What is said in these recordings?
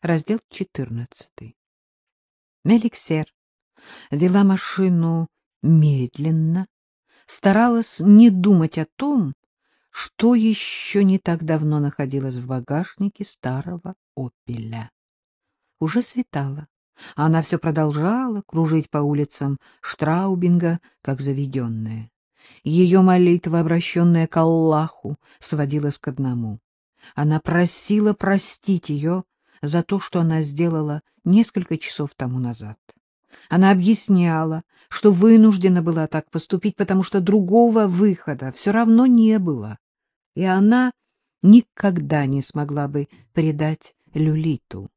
Раздел 14. Меликсер вела машину медленно, старалась не думать о том, что еще не так давно находилось в багажнике старого «Опеля». Уже светало, а она все продолжала кружить по улицам Штраубинга, как заведенная. Ее молитва, обращенная к Аллаху, сводилась к одному. Она просила простить ее за то, что она сделала несколько часов тому назад. Она объясняла, что вынуждена была так поступить, потому что другого выхода все равно не было, и она никогда не смогла бы предать Люлиту.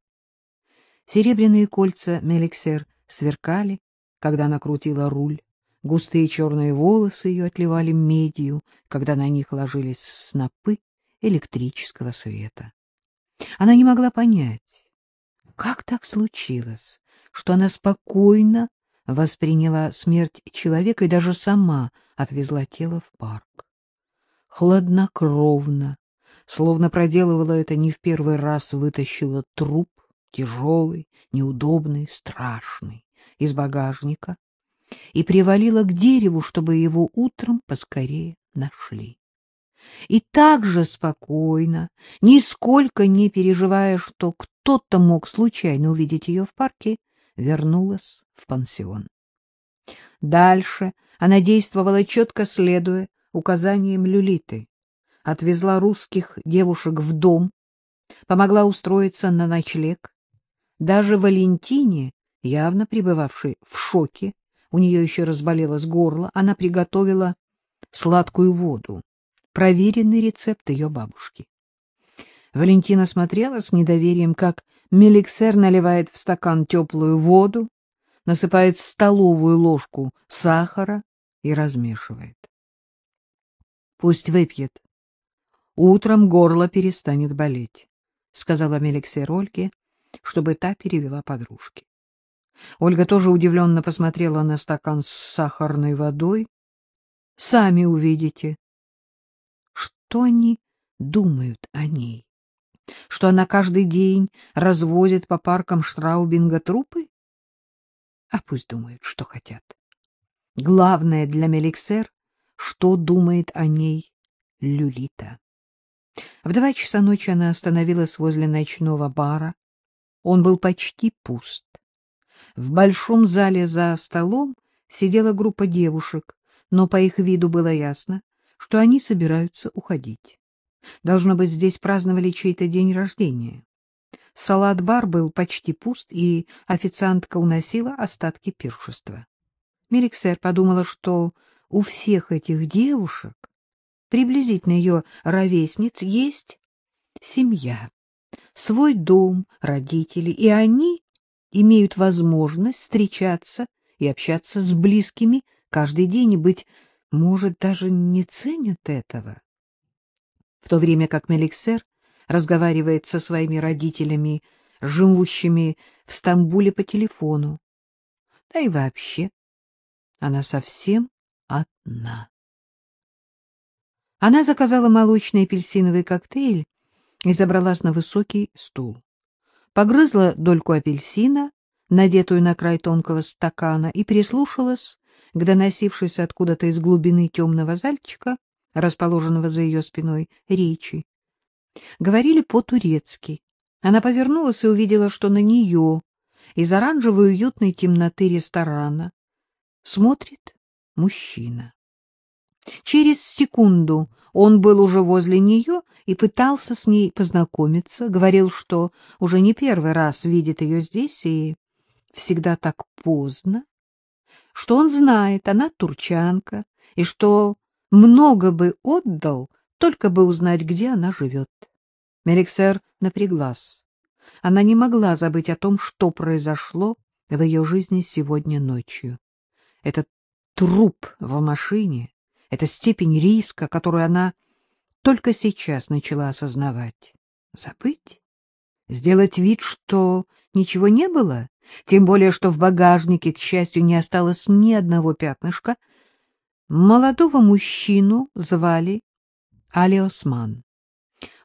Серебряные кольца Меликсер сверкали, когда она крутила руль. Густые черные волосы ее отливали медью, когда на них ложились снопы электрического света. Она не могла понять, как так случилось, что она спокойно восприняла смерть человека и даже сама отвезла тело в парк. Хладнокровно, словно проделывала это не в первый раз, вытащила труп, тяжелый, неудобный, страшный, из багажника и привалила к дереву, чтобы его утром поскорее нашли. И так же спокойно, нисколько не переживая, что кто-то мог случайно увидеть ее в парке, вернулась в пансион. Дальше она действовала четко следуя указаниям Люлиты. Отвезла русских девушек в дом, помогла устроиться на ночлег. Даже Валентине, явно пребывавшей в шоке, у нее еще разболелось горло, она приготовила сладкую воду, проверенный рецепт ее бабушки. Валентина смотрела с недоверием, как Меликсер наливает в стакан теплую воду, насыпает столовую ложку сахара и размешивает. — Пусть выпьет. Утром горло перестанет болеть, — сказала Меликсер Ольге, чтобы та перевела подружке. Ольга тоже удивленно посмотрела на стакан с сахарной водой. — Сами увидите. Что они думают о ней? что она каждый день развозит по паркам Штраубинга трупы? А пусть думают, что хотят. Главное для Меликсер, что думает о ней Люлита. В два часа ночи она остановилась возле ночного бара. Он был почти пуст. В большом зале за столом сидела группа девушек, но по их виду было ясно, что они собираются уходить. Должно быть, здесь праздновали чей-то день рождения. Салат-бар был почти пуст, и официантка уносила остатки пиршества. Меликсер подумала, что у всех этих девушек, приблизительно ее ровесниц, есть семья, свой дом, родители, и они имеют возможность встречаться и общаться с близкими каждый день, и, быть может, даже не ценят этого в то время как Меликсер разговаривает со своими родителями, живущими в Стамбуле по телефону. Да и вообще, она совсем одна. Она заказала молочный апельсиновый коктейль и забралась на высокий стул. Погрызла дольку апельсина, надетую на край тонкого стакана, и прислушалась к доносившейся откуда-то из глубины темного зальчика расположенного за ее спиной, речи. Говорили по-турецки. Она повернулась и увидела, что на нее из оранжевой уютной темноты ресторана смотрит мужчина. Через секунду он был уже возле нее и пытался с ней познакомиться, говорил, что уже не первый раз видит ее здесь и всегда так поздно, что он знает, она турчанка, и что много бы отдал, только бы узнать, где она живет. Меликсер напряглась. Она не могла забыть о том, что произошло в ее жизни сегодня ночью. Этот труп в машине, эта степень риска, которую она только сейчас начала осознавать. Забыть? Сделать вид, что ничего не было? Тем более, что в багажнике, к счастью, не осталось ни одного пятнышка — Молодого мужчину звали Али Осман.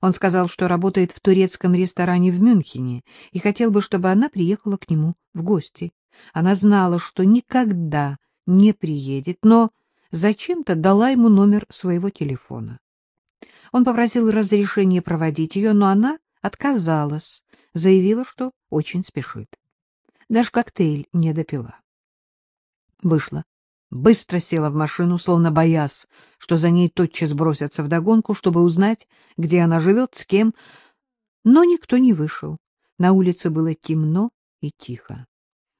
Он сказал, что работает в турецком ресторане в Мюнхене и хотел бы, чтобы она приехала к нему в гости. Она знала, что никогда не приедет, но зачем-то дала ему номер своего телефона. Он попросил разрешения проводить ее, но она отказалась, заявила, что очень спешит. Даже коктейль не допила. Вышла, быстро села в машину, словно боясь, что за ней тотчас бросятся вдогонку, чтобы узнать, где она живет, с кем. Но никто не вышел. На улице было темно и тихо.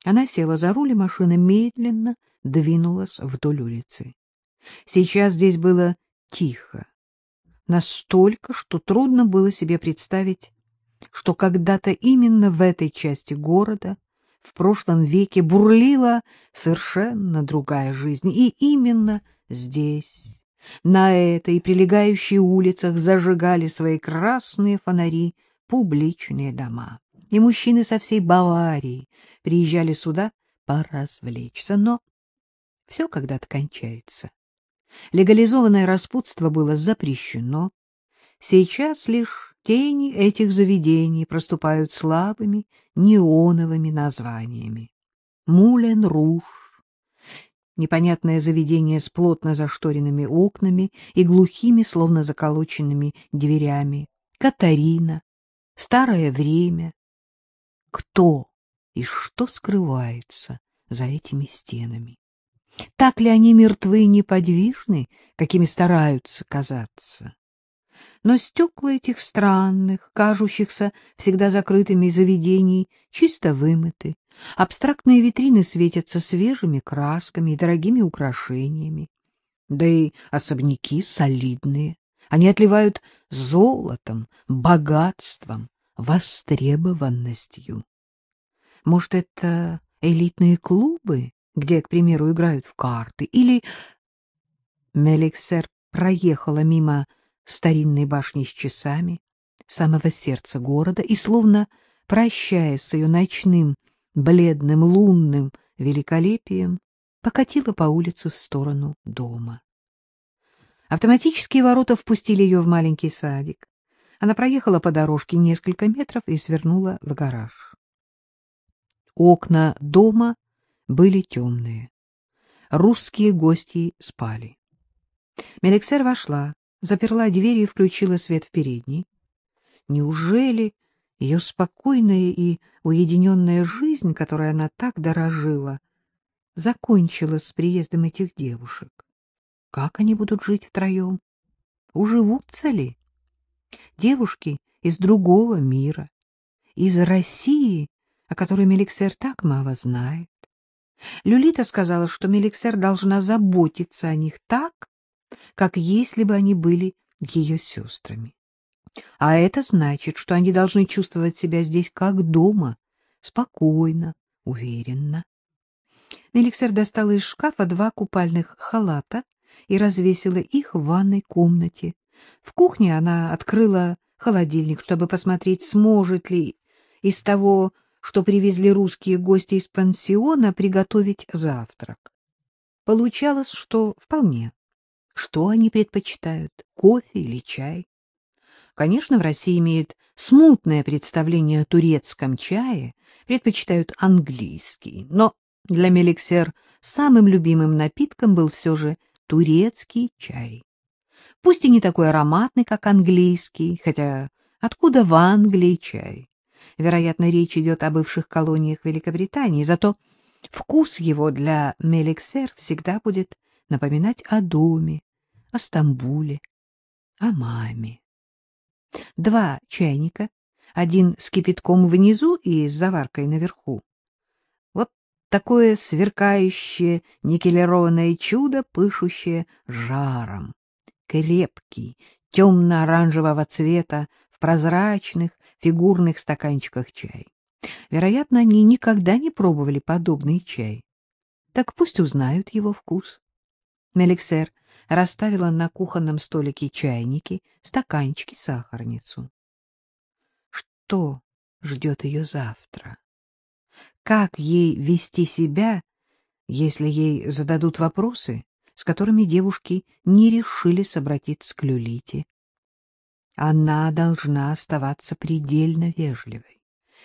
Она села за руль, и машина медленно двинулась вдоль улицы. Сейчас здесь было тихо, настолько, что трудно было себе представить, что когда-то именно в этой части города в прошлом веке бурлила совершенно другая жизнь, и именно здесь, на этой и прилегающей улицах зажигали свои красные фонари публичные дома. И мужчины со всей Баварии приезжали сюда поразвлечься, но все когда-то кончается. Легализованное распутство было запрещено. Сейчас лишь тени этих заведений проступают слабыми неоновыми названиями. Мулен-Руж, непонятное заведение с плотно зашторенными окнами и глухими, словно заколоченными дверями, Катарина, Старое время. Кто и что скрывается за этими стенами? Так ли они мертвы и неподвижны, какими стараются казаться? Но стекла этих странных, кажущихся всегда закрытыми заведений, чисто вымыты. Абстрактные витрины светятся свежими красками и дорогими украшениями. Да и особняки солидные. Они отливают золотом, богатством, востребованностью. Может, это элитные клубы, где, к примеру, играют в карты, или... Меликсер проехала мимо старинной башни с часами, самого сердца города, и, словно прощаясь с ее ночным, бледным, лунным великолепием, покатила по улице в сторону дома. Автоматические ворота впустили ее в маленький садик. Она проехала по дорожке несколько метров и свернула в гараж. Окна дома были темные. Русские гости спали. Меликсер вошла, заперла дверь и включила свет в передней. Неужели ее спокойная и уединенная жизнь, которой она так дорожила, закончилась с приездом этих девушек? Как они будут жить втроем? Уживутся ли? Девушки из другого мира, из России, о которой Меликсер так мало знает. Люлита сказала, что Меликсер должна заботиться о них так, как если бы они были ее сестрами. А это значит, что они должны чувствовать себя здесь как дома, спокойно, уверенно. Меликсер достала из шкафа два купальных халата и развесила их в ванной комнате. В кухне она открыла холодильник, чтобы посмотреть, сможет ли из того, что привезли русские гости из пансиона, приготовить завтрак. Получалось, что вполне. Что они предпочитают, кофе или чай? Конечно, в России имеют смутное представление о турецком чае, предпочитают английский, но для Меликсер самым любимым напитком был все же турецкий чай. Пусть и не такой ароматный, как английский, хотя откуда в Англии чай? Вероятно, речь идет о бывших колониях Великобритании, зато вкус его для Меликсер всегда будет напоминать о доме, о Стамбуле, о маме. Два чайника, один с кипятком внизу и с заваркой наверху. Вот такое сверкающее никелированное чудо, пышущее жаром. Крепкий, темно-оранжевого цвета, в прозрачных, фигурных стаканчиках чай. Вероятно, они никогда не пробовали подобный чай. Так пусть узнают его вкус. Меликсер расставила на кухонном столике чайники, стаканчики, сахарницу. Что ждет ее завтра? Как ей вести себя, если ей зададут вопросы, с которыми девушки не решились обратиться к Люлите? Она должна оставаться предельно вежливой.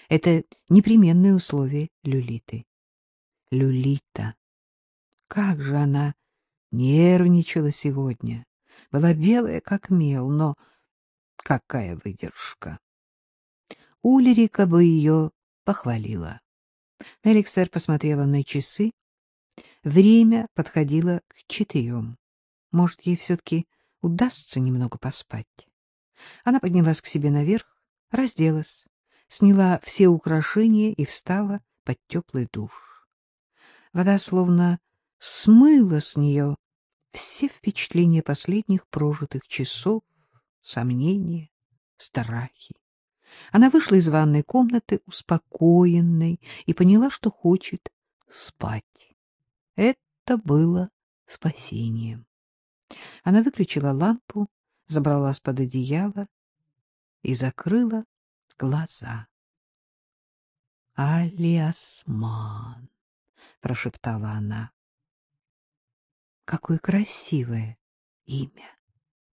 Это непременное условие Люлиты. Люлита. Как же она нервничала сегодня. Была белая, как мел, но какая выдержка. Ульрика бы ее похвалила. Эликсер посмотрела на часы. Время подходило к четырем. Может, ей все-таки удастся немного поспать. Она поднялась к себе наверх, разделась, сняла все украшения и встала под теплый душ. Вода словно смыла с нее все впечатления последних прожитых часов, сомнения, страхи. Она вышла из ванной комнаты успокоенной и поняла, что хочет спать. Это было спасением. Она выключила лампу, забралась под одеяло и закрыла глаза. «Алиасман», — прошептала она. «Какое красивое имя!»